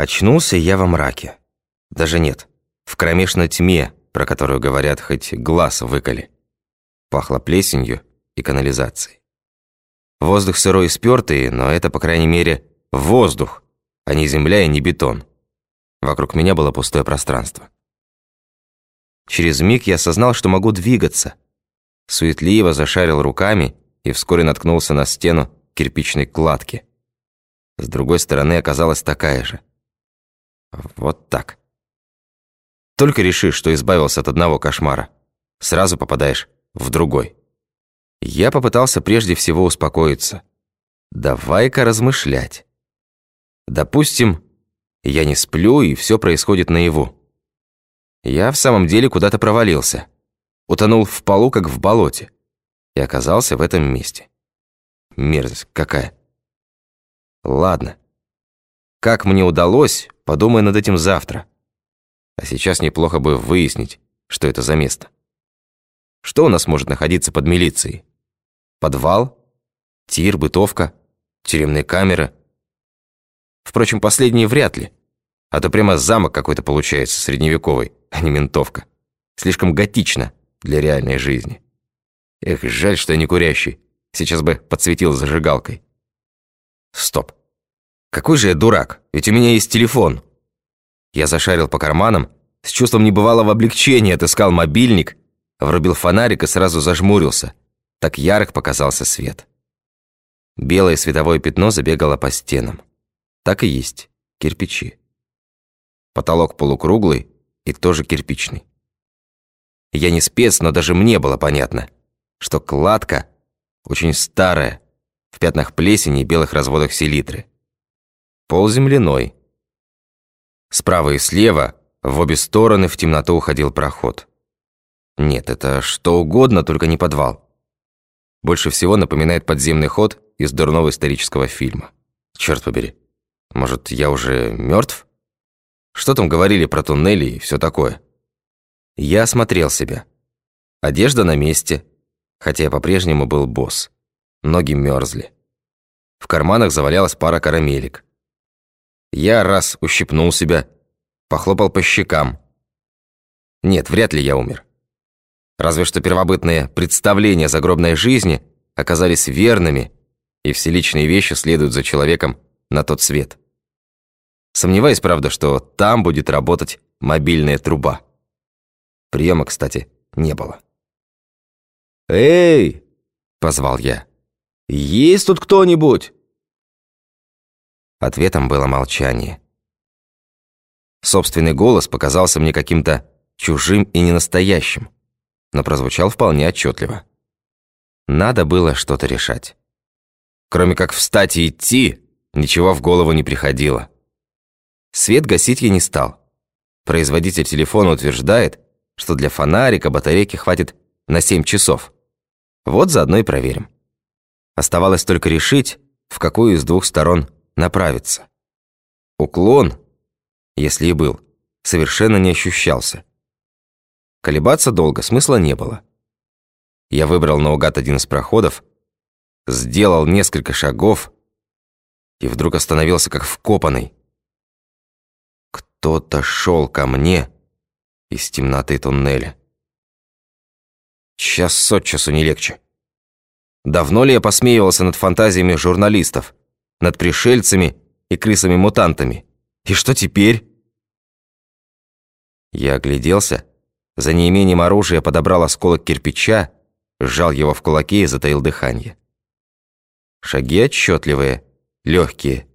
Очнулся я во мраке. Даже нет, в кромешной тьме, про которую говорят, хоть глаз выколи. Пахло плесенью и канализацией. Воздух сырой и спёртый, но это, по крайней мере, воздух, а не земля и не бетон. Вокруг меня было пустое пространство. Через миг я осознал, что могу двигаться. Суетливо зашарил руками и вскоре наткнулся на стену кирпичной кладки. С другой стороны оказалась такая же. Вот так. Только решишь, что избавился от одного кошмара, сразу попадаешь в другой. Я попытался прежде всего успокоиться. Давай-ка размышлять. Допустим, я не сплю, и все происходит наяву. Я в самом деле куда-то провалился. Утонул в полу, как в болоте. И оказался в этом месте. Мерзость какая. Ладно. Как мне удалось, подумай над этим завтра. А сейчас неплохо бы выяснить, что это за место. Что у нас может находиться под милицией? Подвал? Тир, бытовка? Тюремные камеры? Впрочем, последние вряд ли. А то прямо замок какой-то получается, средневековый, а не ментовка. Слишком готично для реальной жизни. Эх, жаль, что я не курящий. Сейчас бы подсветил зажигалкой. Какой же я дурак, ведь у меня есть телефон. Я зашарил по карманам, с чувством небывалого облегчения отыскал мобильник, врубил фонарик и сразу зажмурился. Так ярок показался свет. Белое световое пятно забегало по стенам. Так и есть, кирпичи. Потолок полукруглый и тоже кирпичный. Я не спец, но даже мне было понятно, что кладка очень старая, в пятнах плесени и белых разводах селитры. Пол земляной. Справа и слева, в обе стороны в темноту уходил проход. Нет, это что угодно, только не подвал. Больше всего напоминает подземный ход из дурного исторического фильма. Черт побери, может, я уже мертв? Что там говорили про туннели и все такое? Я осмотрел себя. Одежда на месте, хотя я по-прежнему был босс. Ноги мерзли. В карманах завалялась пара карамелек. Я раз ущипнул себя, похлопал по щекам. Нет, вряд ли я умер. Разве что первобытные представления загробной жизни оказались верными, и все личные вещи следуют за человеком на тот свет. Сомневаюсь, правда, что там будет работать мобильная труба. Приема, кстати, не было. «Эй!» – позвал я. «Есть тут кто-нибудь?» Ответом было молчание. Собственный голос показался мне каким-то чужим и ненастоящим, но прозвучал вполне отчетливо. Надо было что-то решать. Кроме как встать и идти, ничего в голову не приходило. Свет гасить я не стал. Производитель телефона утверждает, что для фонарика батарейки хватит на 7 часов. Вот заодно и проверим. Оставалось только решить, в какую из двух сторон направиться. Уклон, если и был, совершенно не ощущался. Колебаться долго смысла не было. Я выбрал наугад один из проходов, сделал несколько шагов и вдруг остановился как вкопанный. Кто-то шел ко мне из темноты туннеля. Час от часу не легче. Давно ли я посмеивался над фантазиями журналистов, над пришельцами и крысами-мутантами? И что теперь? Я огляделся, за неимением оружия подобрал осколок кирпича, сжал его в кулаке и затаил дыхание. Шаги отчетливые, легкие,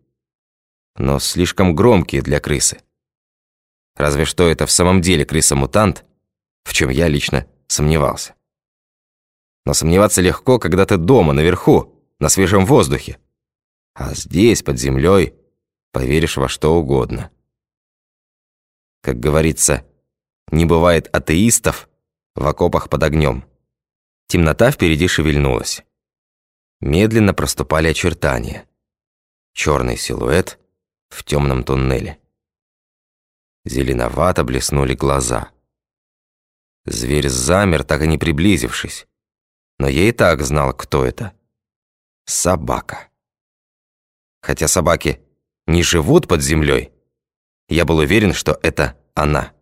но слишком громкие для крысы. Разве что это в самом деле крыса-мутант, в чем я лично сомневался. Но сомневаться легко, когда ты дома, наверху, на свежем воздухе. А здесь, под землей, поверишь во что угодно. Как говорится, не бывает атеистов в окопах под огнем. Темнота впереди шевельнулась. Медленно проступали очертания. Черный силуэт в темном туннеле. Зеленовато блеснули глаза. Зверь замер, так и не приблизившись но я и так знал, кто это. Собака. Хотя собаки не живут под землей, Я был уверен, что это она.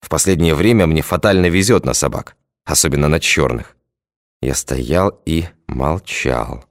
В последнее время мне фатально везет на собак, особенно на черных. Я стоял и молчал.